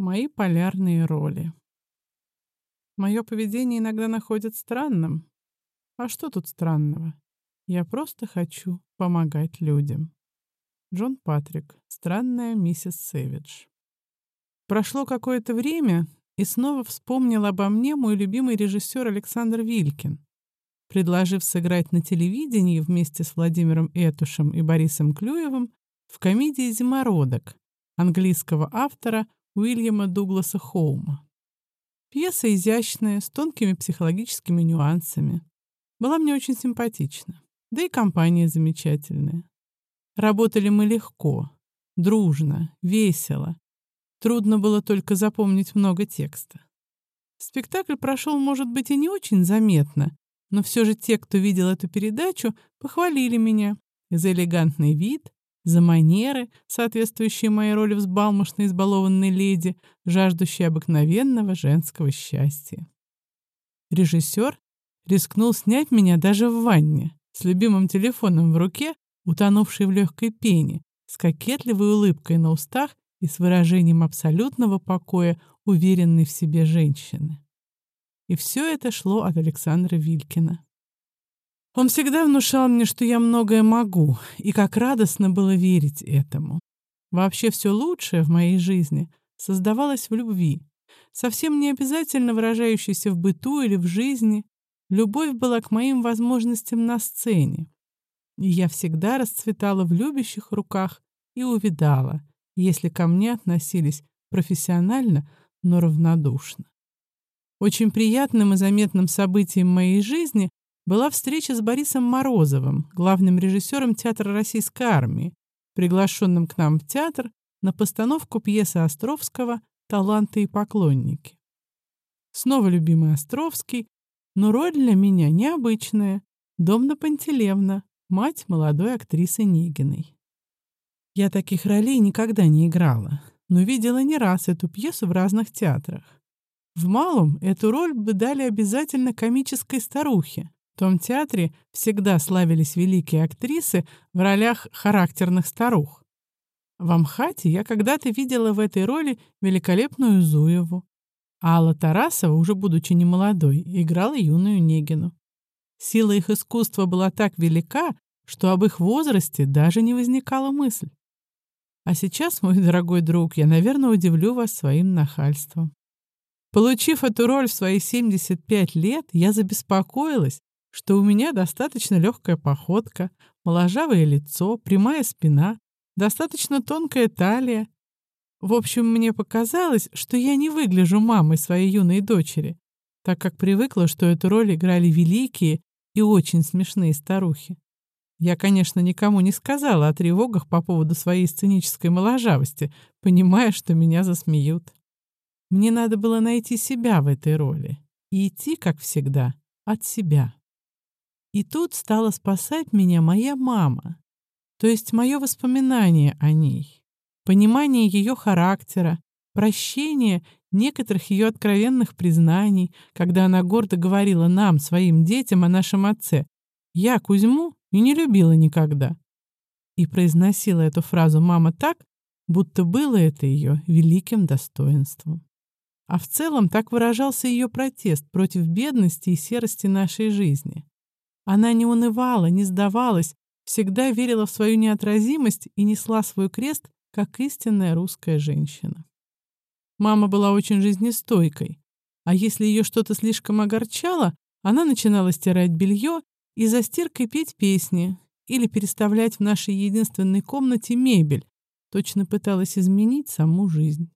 Мои полярные роли. Мое поведение иногда находят странным. А что тут странного? Я просто хочу помогать людям. Джон Патрик. Странная миссис Сэвидж. Прошло какое-то время, и снова вспомнил обо мне мой любимый режиссер Александр Вилькин, предложив сыграть на телевидении вместе с Владимиром Этушем и Борисом Клюевым в комедии «Зимородок» английского автора Уильяма Дугласа Хоума. Пьеса изящная, с тонкими психологическими нюансами. Была мне очень симпатична. Да и компания замечательная. Работали мы легко, дружно, весело. Трудно было только запомнить много текста. Спектакль прошел, может быть, и не очень заметно, но все же те, кто видел эту передачу, похвалили меня за элегантный вид, за манеры, соответствующие моей роли взбалмошной избалованной леди, жаждущей обыкновенного женского счастья. Режиссер рискнул снять меня даже в ванне, с любимым телефоном в руке, утонувшей в легкой пене, с кокетливой улыбкой на устах и с выражением абсолютного покоя уверенной в себе женщины. И все это шло от Александра Вилькина. Он всегда внушал мне, что я многое могу, и как радостно было верить этому. Вообще все лучшее в моей жизни создавалось в любви, совсем не обязательно выражающейся в быту или в жизни. Любовь была к моим возможностям на сцене. И я всегда расцветала в любящих руках и увидала, если ко мне относились профессионально, но равнодушно. Очень приятным и заметным событием моей жизни была встреча с Борисом Морозовым, главным режиссером Театра Российской Армии, приглашенным к нам в театр на постановку пьесы Островского «Таланты и поклонники». Снова любимый Островский, но роль для меня необычная. Домна Пантелевна, мать молодой актрисы Нигиной. Я таких ролей никогда не играла, но видела не раз эту пьесу в разных театрах. В малом эту роль бы дали обязательно комической старухе, том театре всегда славились великие актрисы в ролях характерных старух. В Амхате я когда-то видела в этой роли великолепную Зуеву. А Алла Тарасова, уже будучи немолодой, играла юную Негину. Сила их искусства была так велика, что об их возрасте даже не возникала мысль. А сейчас, мой дорогой друг, я, наверное, удивлю вас своим нахальством. Получив эту роль в свои 75 лет, я забеспокоилась, что у меня достаточно легкая походка, моложавое лицо, прямая спина, достаточно тонкая талия. В общем, мне показалось, что я не выгляжу мамой своей юной дочери, так как привыкла, что эту роль играли великие и очень смешные старухи. Я, конечно, никому не сказала о тревогах по поводу своей сценической моложавости, понимая, что меня засмеют. Мне надо было найти себя в этой роли и идти, как всегда, от себя. И тут стала спасать меня моя мама, то есть мое воспоминание о ней, понимание ее характера, прощение некоторых ее откровенных признаний, когда она гордо говорила нам, своим детям, о нашем отце. «Я Кузьму и не любила никогда». И произносила эту фразу мама так, будто было это ее великим достоинством. А в целом так выражался ее протест против бедности и серости нашей жизни. Она не унывала, не сдавалась, всегда верила в свою неотразимость и несла свой крест, как истинная русская женщина. Мама была очень жизнестойкой, а если ее что-то слишком огорчало, она начинала стирать белье и за стиркой петь песни или переставлять в нашей единственной комнате мебель, точно пыталась изменить саму жизнь.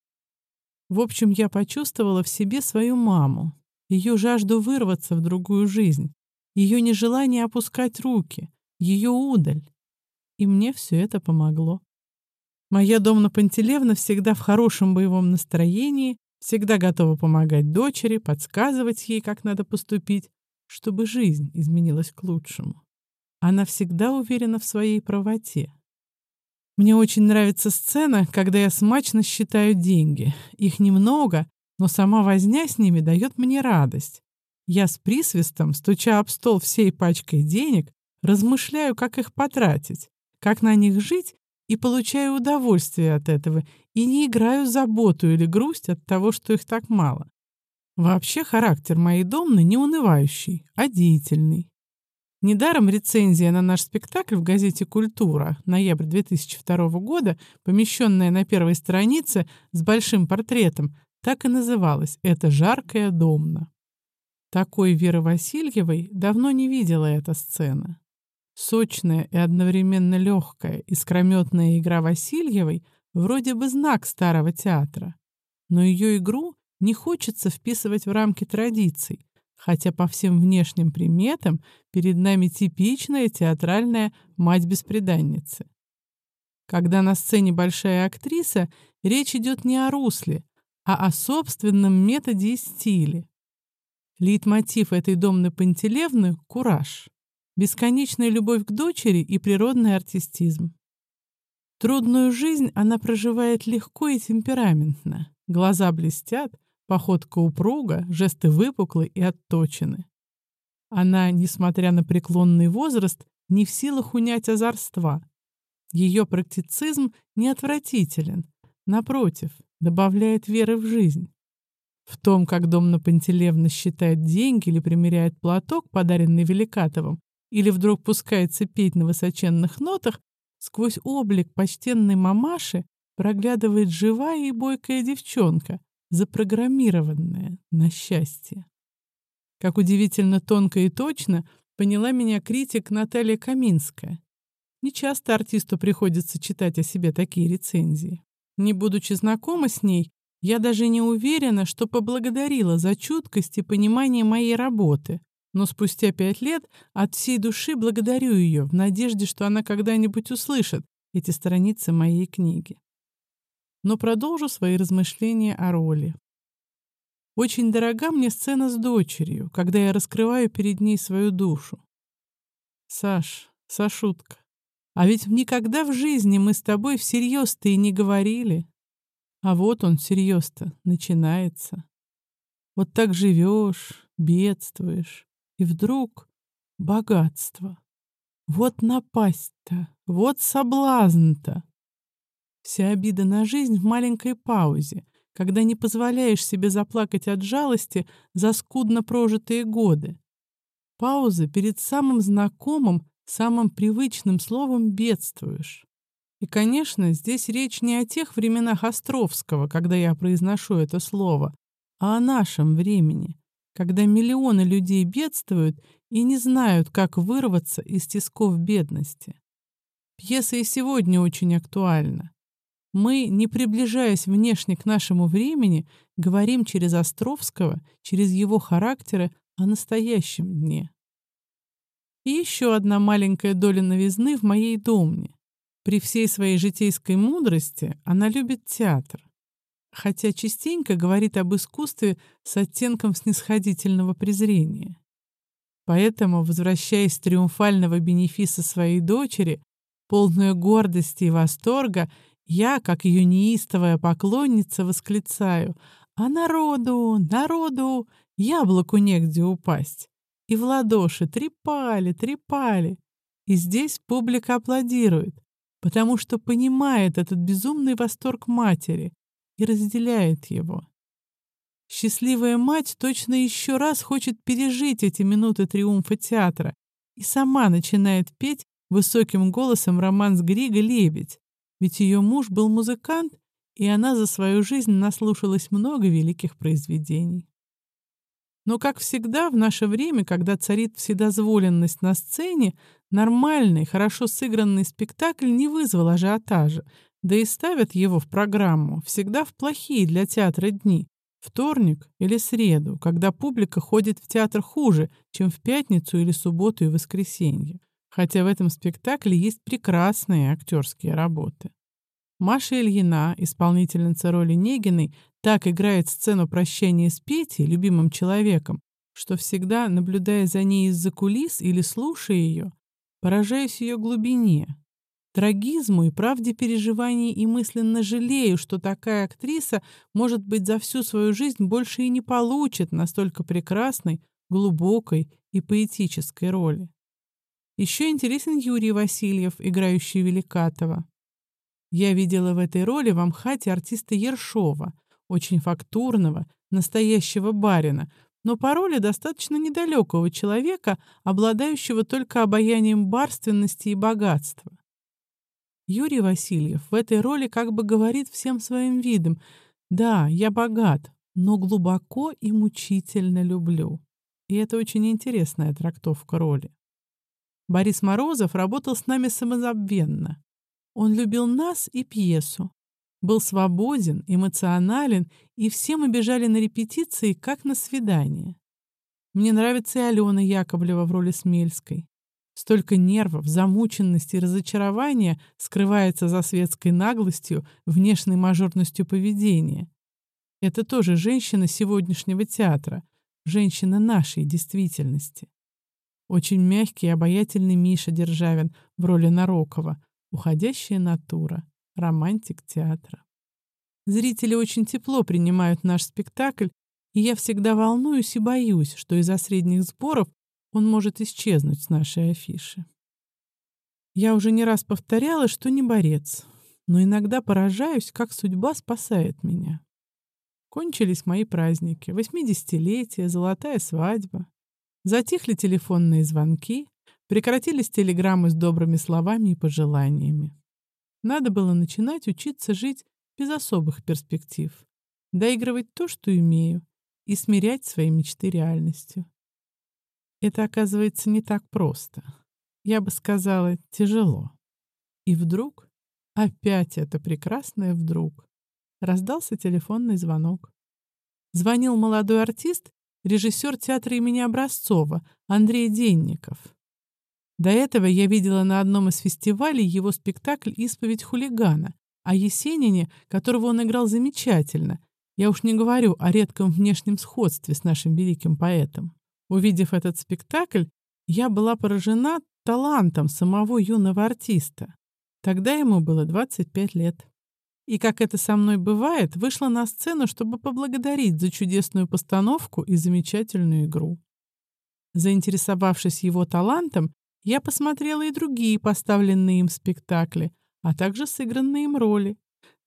В общем, я почувствовала в себе свою маму, ее жажду вырваться в другую жизнь, ее нежелание опускать руки, ее удаль. И мне все это помогло. Моя Домна Пантелевна всегда в хорошем боевом настроении, всегда готова помогать дочери, подсказывать ей, как надо поступить, чтобы жизнь изменилась к лучшему. Она всегда уверена в своей правоте. Мне очень нравится сцена, когда я смачно считаю деньги. Их немного, но сама возня с ними дает мне радость. Я с присвистом, стуча об стол всей пачкой денег, размышляю, как их потратить, как на них жить, и получаю удовольствие от этого, и не играю заботу или грусть от того, что их так мало. Вообще характер моей домны не унывающий, а деятельный. Недаром рецензия на наш спектакль в газете «Культура» ноябрь 2002 года, помещенная на первой странице с большим портретом, так и называлась «Это жаркая домна». Такой Веры Васильевой давно не видела эта сцена. Сочная и одновременно легкая, искрометная игра Васильевой вроде бы знак старого театра, но ее игру не хочется вписывать в рамки традиций, хотя по всем внешним приметам перед нами типичная театральная мать-беспреданницы. Когда на сцене большая актриса, речь идет не о русле, а о собственном методе и стиле. Лейтмотив этой домны Пантелевны — кураж, бесконечная любовь к дочери и природный артистизм. Трудную жизнь она проживает легко и темпераментно. Глаза блестят, Походка упруга, жесты выпуклы и отточены. Она, несмотря на преклонный возраст, не в силах унять озорства. Ее практицизм не отвратителен, напротив, добавляет веры в жизнь. В том, как Домна Пантелевна считает деньги или примеряет платок, подаренный Великатовым, или вдруг пускается петь на высоченных нотах, сквозь облик почтенной мамаши проглядывает живая и бойкая девчонка, запрограммированная на счастье. Как удивительно тонко и точно поняла меня критик Наталья Каминская. Не часто артисту приходится читать о себе такие рецензии. Не будучи знакома с ней, я даже не уверена, что поблагодарила за чуткость и понимание моей работы. Но спустя пять лет от всей души благодарю ее в надежде, что она когда-нибудь услышит эти страницы моей книги но продолжу свои размышления о роли. Очень дорога мне сцена с дочерью, когда я раскрываю перед ней свою душу. Саш, Сашутка, а ведь никогда в жизни мы с тобой всерьез-то и не говорили. А вот он всерьез-то начинается. Вот так живешь, бедствуешь, и вдруг богатство. Вот напасть-то, вот соблазн-то. Вся обида на жизнь в маленькой паузе, когда не позволяешь себе заплакать от жалости за скудно прожитые годы. Пауза перед самым знакомым, самым привычным словом «бедствуешь». И, конечно, здесь речь не о тех временах Островского, когда я произношу это слово, а о нашем времени, когда миллионы людей бедствуют и не знают, как вырваться из тисков бедности. Пьеса и сегодня очень актуальна. Мы, не приближаясь внешне к нашему времени, говорим через Островского, через его характеры о настоящем дне. И еще одна маленькая доля новизны в моей домне. При всей своей житейской мудрости она любит театр, хотя частенько говорит об искусстве с оттенком снисходительного презрения. Поэтому, возвращаясь с триумфального бенефиса своей дочери, полную гордости и восторга, я, как ее неистовая поклонница, восклицаю «А народу, народу, яблоку негде упасть!» И в ладоши трепали, трепали. И здесь публика аплодирует, потому что понимает этот безумный восторг матери и разделяет его. Счастливая мать точно еще раз хочет пережить эти минуты триумфа театра и сама начинает петь высоким голосом романс Грига «Лебедь», ведь ее муж был музыкант, и она за свою жизнь наслушалась много великих произведений. Но, как всегда, в наше время, когда царит вседозволенность на сцене, нормальный, хорошо сыгранный спектакль не вызвал ажиотажа, да и ставят его в программу всегда в плохие для театра дни, вторник или среду, когда публика ходит в театр хуже, чем в пятницу или субботу и воскресенье хотя в этом спектакле есть прекрасные актерские работы. Маша Ильина, исполнительница роли Негиной, так играет сцену прощания с Петей, любимым человеком, что всегда, наблюдая за ней из-за кулис или слушая ее, поражаюсь ее глубине, трагизму и правде переживаний и мысленно жалею, что такая актриса, может быть, за всю свою жизнь больше и не получит настолько прекрасной, глубокой и поэтической роли. Еще интересен Юрий Васильев, играющий Великатова. Я видела в этой роли в Амхате артиста Ершова, очень фактурного, настоящего барина, но по роли достаточно недалекого человека, обладающего только обаянием барственности и богатства. Юрий Васильев в этой роли как бы говорит всем своим видом «Да, я богат, но глубоко и мучительно люблю». И это очень интересная трактовка роли. Борис Морозов работал с нами самозабвенно. Он любил нас и пьесу, был свободен, эмоционален, и все мы бежали на репетиции, как на свидание. Мне нравится и Алена Яковлева в роли Смельской. Столько нервов, замученности и разочарования скрывается за светской наглостью, внешней мажорностью поведения. Это тоже женщина сегодняшнего театра, женщина нашей действительности. Очень мягкий и обаятельный Миша Державин в роли Нарокова, уходящая натура романтик театра. Зрители очень тепло принимают наш спектакль, и я всегда волнуюсь и боюсь, что из-за средних сборов он может исчезнуть с нашей афиши. Я уже не раз повторяла, что не борец, но иногда поражаюсь, как судьба спасает меня. Кончились мои праздники, восьмидесятилетие, золотая свадьба. Затихли телефонные звонки, прекратились телеграммы с добрыми словами и пожеланиями. Надо было начинать учиться жить без особых перспектив, доигрывать то, что имею, и смирять свои мечты реальностью. Это, оказывается, не так просто. Я бы сказала, тяжело. И вдруг, опять это прекрасное вдруг, раздался телефонный звонок. Звонил молодой артист, режиссер театра имени Образцова, Андрей Денников. До этого я видела на одном из фестивалей его спектакль «Исповедь хулигана», о Есенине, которого он играл замечательно. Я уж не говорю о редком внешнем сходстве с нашим великим поэтом. Увидев этот спектакль, я была поражена талантом самого юного артиста. Тогда ему было 25 лет. И, как это со мной бывает, вышла на сцену, чтобы поблагодарить за чудесную постановку и замечательную игру. Заинтересовавшись его талантом, я посмотрела и другие поставленные им спектакли, а также сыгранные им роли,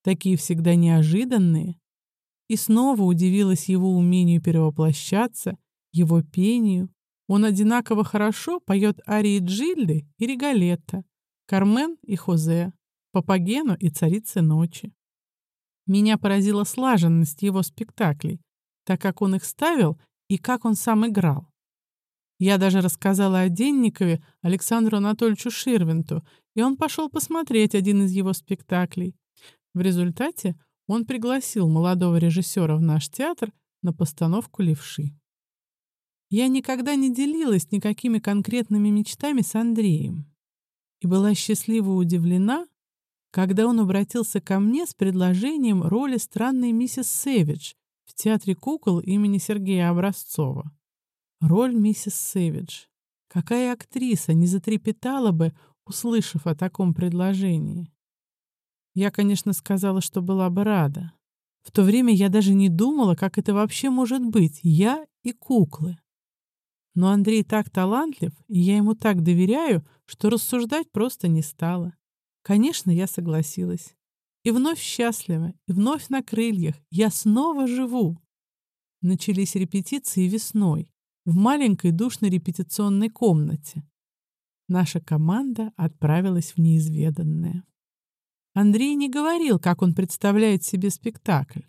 такие всегда неожиданные. И снова удивилась его умению перевоплощаться, его пению. Он одинаково хорошо поет арии Джильды и Риголетта, Кармен и Хозе, Папагену и Царицы ночи. Меня поразила слаженность его спектаклей, так как он их ставил и как он сам играл. Я даже рассказала о Денникове Александру Анатольевичу Ширвинту, и он пошел посмотреть один из его спектаклей. В результате он пригласил молодого режиссера в наш театр на постановку «Левши». Я никогда не делилась никакими конкретными мечтами с Андреем и была счастливо удивлена, когда он обратился ко мне с предложением роли странной миссис Сэвидж в Театре кукол имени Сергея Образцова. Роль миссис Сэвидж. Какая актриса не затрепетала бы, услышав о таком предложении? Я, конечно, сказала, что была бы рада. В то время я даже не думала, как это вообще может быть, я и куклы. Но Андрей так талантлив, и я ему так доверяю, что рассуждать просто не стала. Конечно, я согласилась. И вновь счастлива, и вновь на крыльях. Я снова живу. Начались репетиции весной в маленькой душной репетиционной комнате. Наша команда отправилась в неизведанное. Андрей не говорил, как он представляет себе спектакль.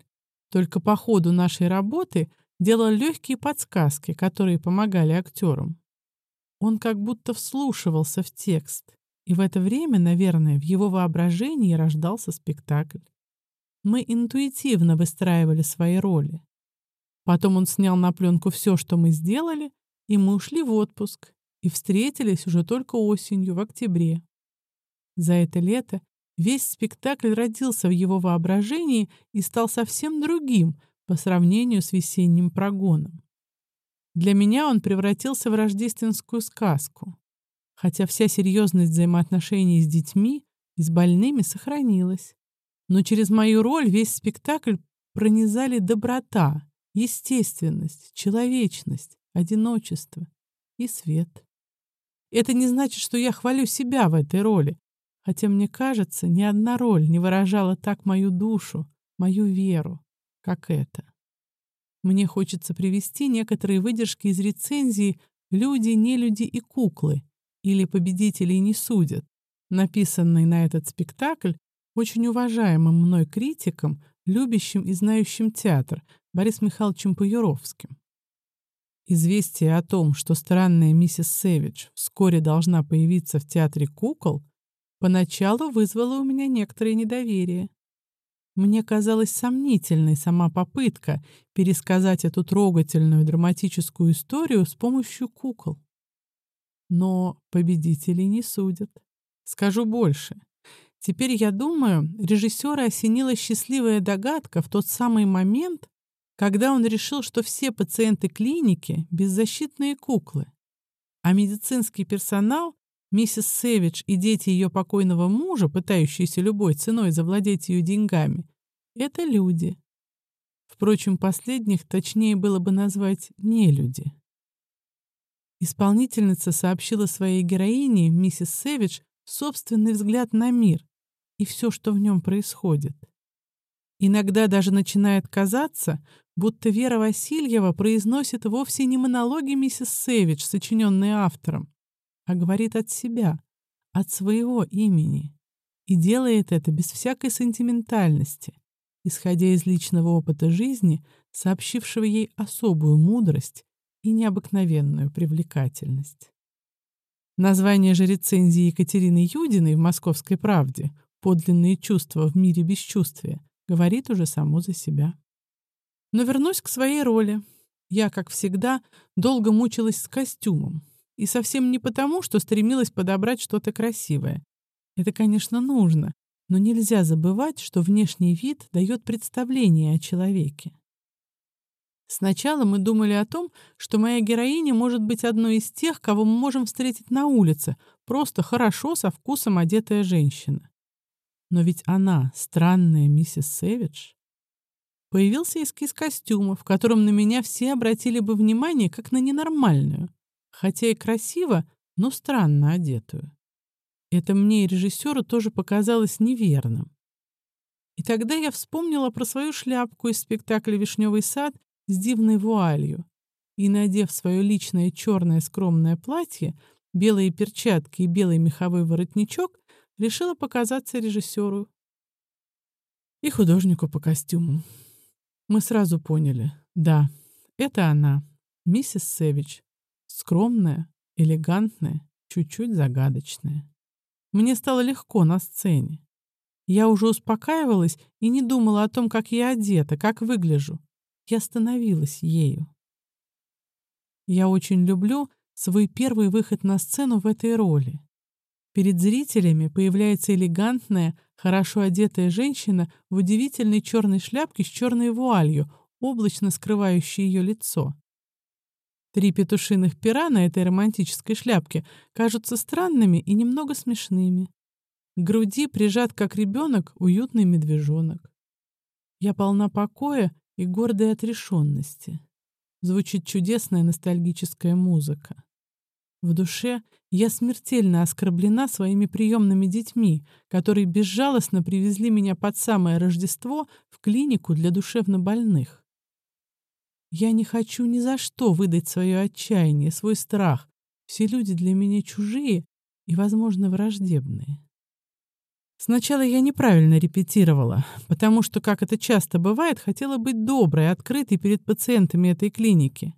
Только по ходу нашей работы делал легкие подсказки, которые помогали актерам. Он как будто вслушивался в текст, и в это время, наверное, в его воображении рождался спектакль. Мы интуитивно выстраивали свои роли. Потом он снял на пленку все, что мы сделали, и мы ушли в отпуск и встретились уже только осенью, в октябре. За это лето весь спектакль родился в его воображении и стал совсем другим по сравнению с весенним прогоном. Для меня он превратился в рождественскую сказку, хотя вся серьезность взаимоотношений с детьми и с больными сохранилась. Но через мою роль весь спектакль пронизали доброта, естественность, человечность, одиночество и свет. Это не значит, что я хвалю себя в этой роли, хотя мне кажется, ни одна роль не выражала так мою душу, мою веру, как это. Мне хочется привести некоторые выдержки из рецензии «Люди, нелюди и куклы» или «Победителей не судят», написанной на этот спектакль очень уважаемым мной критиком, любящим и знающим театр Борисом Михайловичем Паюровским. Известие о том, что странная миссис Сэвидж вскоре должна появиться в театре кукол, поначалу вызвало у меня некоторое недоверие. Мне казалась сомнительной сама попытка пересказать эту трогательную драматическую историю с помощью кукол. Но победителей не судят. Скажу больше. Теперь, я думаю, режиссера осенила счастливая догадка в тот самый момент, когда он решил, что все пациенты клиники — беззащитные куклы, а медицинский персонал, миссис Сэвидж и дети ее покойного мужа, пытающиеся любой ценой завладеть ее деньгами, — это люди. Впрочем, последних точнее было бы назвать нелюди. Исполнительница сообщила своей героине, миссис Сэвидж, собственный взгляд на мир и все, что в нем происходит. Иногда даже начинает казаться, будто Вера Васильева произносит вовсе не монологи миссис Сэвидж, сочиненные автором, а говорит от себя, от своего имени, и делает это без всякой сентиментальности, исходя из личного опыта жизни, сообщившего ей особую мудрость и необыкновенную привлекательность. Название же рецензии Екатерины Юдиной в «Московской правде» «Подлинные чувства в мире бесчувствия» говорит уже само за себя. Но вернусь к своей роли. Я, как всегда, долго мучилась с костюмом. И совсем не потому, что стремилась подобрать что-то красивое. Это, конечно, нужно, но нельзя забывать, что внешний вид дает представление о человеке. Сначала мы думали о том, что моя героиня может быть одной из тех, кого мы можем встретить на улице, просто хорошо со вкусом одетая женщина. Но ведь она, странная миссис Сэвидж, Появился эскиз костюма, в котором на меня все обратили бы внимание как на ненормальную, хотя и красиво, но странно одетую. Это мне и режиссеру тоже показалось неверным. И тогда я вспомнила про свою шляпку из спектакля «Вишневый сад» с дивной вуалью и, надев свое личное черное скромное платье, белые перчатки и белый меховой воротничок, решила показаться режиссеру и художнику по костюмам. Мы сразу поняли. Да, это она, миссис Сэвидж. Скромная, элегантная, чуть-чуть загадочная. Мне стало легко на сцене. Я уже успокаивалась и не думала о том, как я одета, как выгляжу. Я становилась ею. Я очень люблю свой первый выход на сцену в этой роли. Перед зрителями появляется элегантная, хорошо одетая женщина в удивительной черной шляпке с черной вуалью, облачно скрывающей ее лицо. Три петушиных пера на этой романтической шляпке кажутся странными и немного смешными. К груди прижат, как ребенок, уютный медвежонок. Я полна покоя и гордой отрешенности. Звучит чудесная ностальгическая музыка. В душе я смертельно оскорблена своими приемными детьми, которые безжалостно привезли меня под самое Рождество в клинику для душевнобольных. Я не хочу ни за что выдать свое отчаяние, свой страх. Все люди для меня чужие и, возможно, враждебные. Сначала я неправильно репетировала, потому что, как это часто бывает, хотела быть доброй, открытой перед пациентами этой клиники.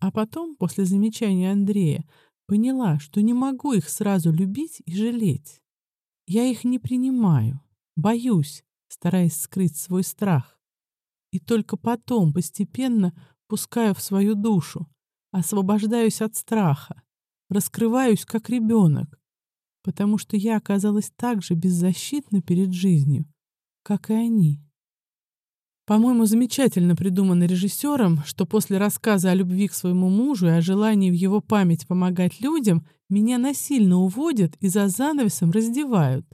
А потом, после замечания Андрея, Поняла, что не могу их сразу любить и жалеть. Я их не принимаю, боюсь, стараясь скрыть свой страх. И только потом постепенно пускаю в свою душу, освобождаюсь от страха, раскрываюсь как ребенок, потому что я оказалась так же беззащитна перед жизнью, как и они. По-моему, замечательно придумано режиссером, что после рассказа о любви к своему мужу и о желании в его память помогать людям меня насильно уводят и за занавесом раздевают.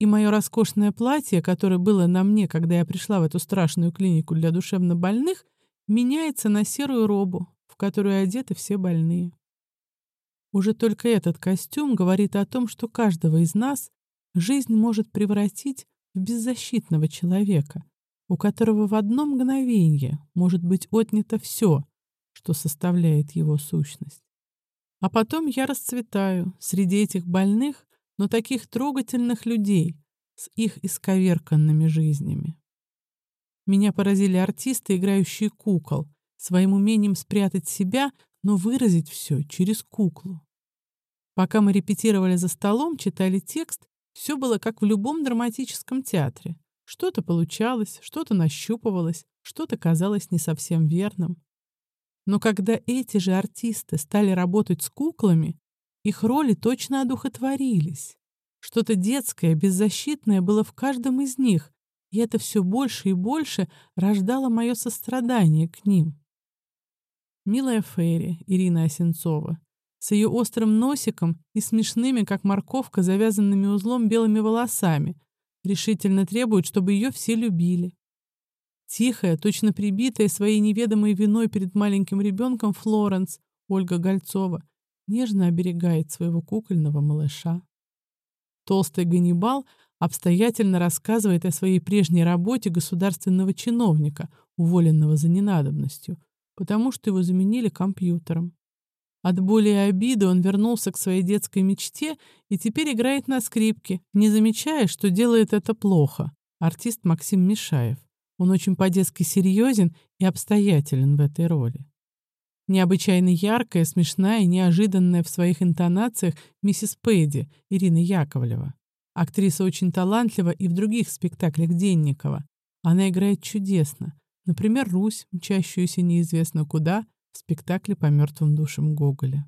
И мое роскошное платье, которое было на мне, когда я пришла в эту страшную клинику для душевнобольных, меняется на серую робу, в которую одеты все больные. Уже только этот костюм говорит о том, что каждого из нас жизнь может превратить в беззащитного человека, у которого в одно мгновение может быть отнято все, что составляет его сущность. А потом я расцветаю среди этих больных, но таких трогательных людей с их исковерканными жизнями. Меня поразили артисты, играющие кукол, своим умением спрятать себя, но выразить все через куклу. Пока мы репетировали за столом, читали текст, все было как в любом драматическом театре. Что-то получалось, что-то нащупывалось, что-то казалось не совсем верным. Но когда эти же артисты стали работать с куклами, их роли точно одухотворились. Что-то детское, беззащитное было в каждом из них, и это все больше и больше рождало мое сострадание к ним. Милая Ферри, Ирина Осенцова, с ее острым носиком и смешными, как морковка, завязанными узлом белыми волосами, решительно требует, чтобы ее все любили. Тихая, точно прибитая своей неведомой виной перед маленьким ребенком Флоренс, Ольга Гольцова, нежно оберегает своего кукольного малыша. Толстый Ганнибал обстоятельно рассказывает о своей прежней работе государственного чиновника, уволенного за ненадобностью, потому что его заменили компьютером. От боли и обиды он вернулся к своей детской мечте и теперь играет на скрипке, не замечая, что делает это плохо. Артист Максим Мишаев. Он очень по-детски серьезен и обстоятелен в этой роли. Необычайно яркая, смешная и неожиданная в своих интонациях миссис Пэдди Ирина Яковлева. Актриса очень талантлива и в других спектаклях Денникова. Она играет чудесно. Например, Русь, мчащуюся неизвестно куда, в спектакле по мертвым душам Гоголя.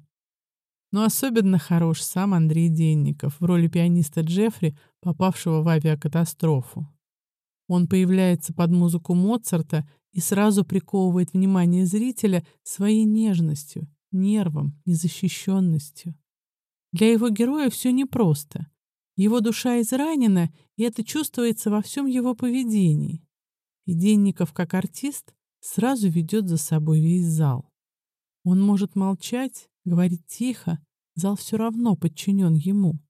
Но особенно хорош сам Андрей Денников в роли пианиста Джеффри, попавшего в авиакатастрофу. Он появляется под музыку Моцарта и сразу приковывает внимание зрителя своей нежностью, нервом, незащищенностью. Для его героя все непросто. Его душа изранена, и это чувствуется во всем его поведении. И Денников, как артист, сразу ведет за собой весь зал. Он может молчать, говорить тихо, зал все равно подчинен ему.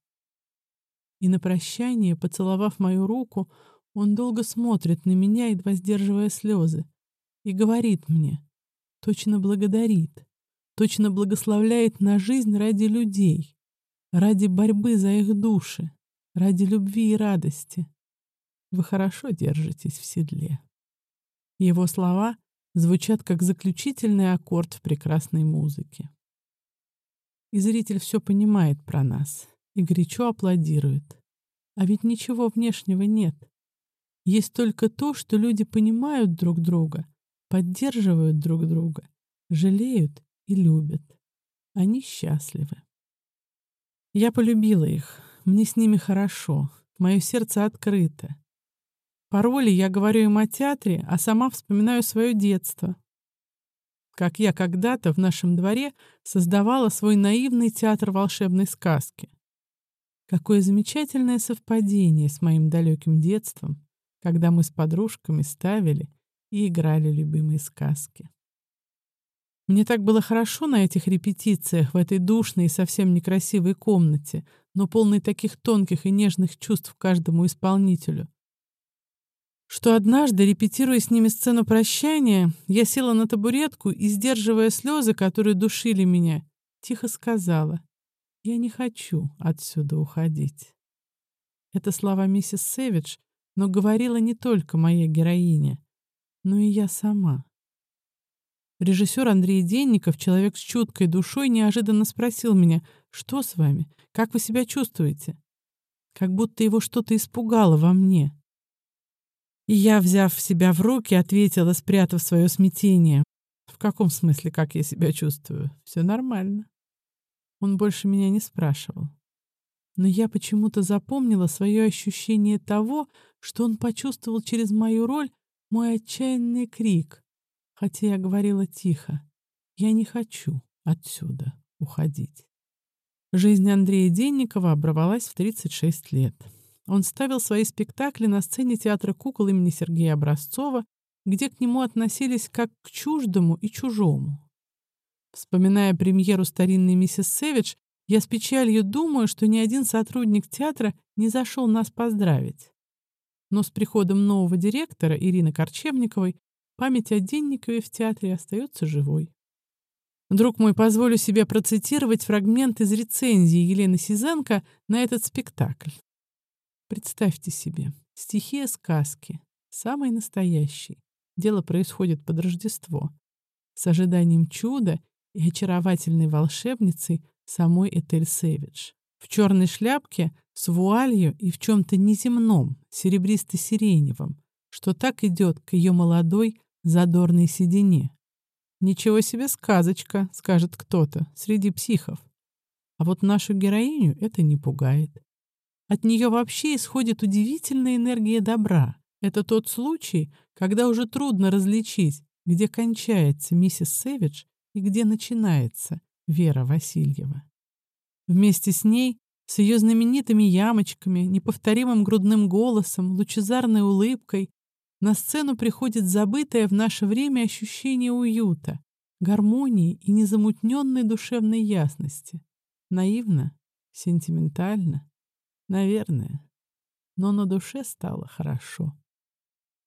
И на прощание, поцеловав мою руку, он долго смотрит на меня, едва сдерживая слезы, и говорит мне, точно благодарит, точно благословляет на жизнь ради людей, ради борьбы за их души, ради любви и радости. Вы хорошо держитесь в седле. Его слова звучат как заключительный аккорд в прекрасной музыке. И зритель все понимает про нас и горячо аплодирует. А ведь ничего внешнего нет. Есть только то, что люди понимают друг друга, поддерживают друг друга, жалеют и любят. Они счастливы. Я полюбила их. Мне с ними хорошо. Мое сердце открыто. По роли я говорю им о театре, а сама вспоминаю свое детство. Как я когда-то в нашем дворе создавала свой наивный театр волшебной сказки. Какое замечательное совпадение с моим далеким детством когда мы с подружками ставили и играли любимые сказки. Мне так было хорошо на этих репетициях, в этой душной и совсем некрасивой комнате, но полной таких тонких и нежных чувств каждому исполнителю, что однажды, репетируя с ними сцену прощания, я села на табуретку и, сдерживая слезы, которые душили меня, тихо сказала, «Я не хочу отсюда уходить». Это слова миссис Сэвидж, но говорила не только моя героиня, но и я сама. Режиссер Андрей Денников, человек с чуткой душой, неожиданно спросил меня, что с вами, как вы себя чувствуете? Как будто его что-то испугало во мне. И я, взяв себя в руки, ответила, спрятав свое смятение. В каком смысле, как я себя чувствую? Все нормально. Он больше меня не спрашивал. Но я почему-то запомнила свое ощущение того, что он почувствовал через мою роль мой отчаянный крик, хотя я говорила тихо. Я не хочу отсюда уходить. Жизнь Андрея Денникова оборвалась в 36 лет. Он ставил свои спектакли на сцене театра кукол имени Сергея Образцова, где к нему относились как к чуждому и чужому. Вспоминая премьеру старинной миссис Сэвидж, Я с печалью думаю, что ни один сотрудник театра не зашел нас поздравить. Но с приходом нового директора Ирины Корчевниковой память о Денникове в театре остается живой. Друг мой, позволю себе процитировать фрагмент из рецензии Елены Сизенко на этот спектакль. Представьте себе, стихия сказки, самый настоящий. Дело происходит под Рождество. С ожиданием чуда и очаровательной волшебницей самой Этель Сэвидж. В черной шляпке, с вуалью и в чем-то неземном, серебристо-сиреневом, что так идет к ее молодой, задорной седине. «Ничего себе сказочка», — скажет кто-то, среди психов. А вот нашу героиню это не пугает. От нее вообще исходит удивительная энергия добра. Это тот случай, когда уже трудно различить, где кончается миссис Сэвидж и где начинается Вера Васильева. Вместе с ней, с ее знаменитыми ямочками, неповторимым грудным голосом, лучезарной улыбкой, на сцену приходит забытое в наше время ощущение уюта, гармонии и незамутненной душевной ясности. Наивно, сентиментально, наверное, но на душе стало хорошо.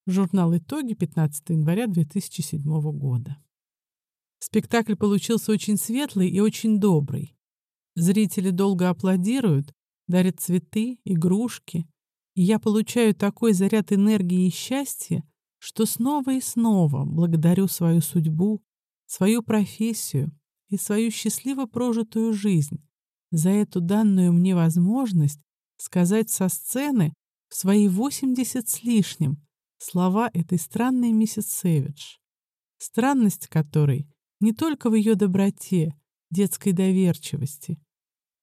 Журнал «Итоги», 15 января 2007 года. Спектакль получился очень светлый и очень добрый. Зрители долго аплодируют, дарят цветы, игрушки, и я получаю такой заряд энергии и счастья, что снова и снова благодарю свою судьбу, свою профессию и свою счастливо прожитую жизнь за эту данную мне возможность сказать со сцены в свои 80 с лишним слова этой странной миссис Сэвидж, странность которой не только в ее доброте, детской доверчивости,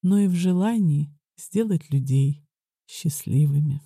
но и в желании сделать людей счастливыми.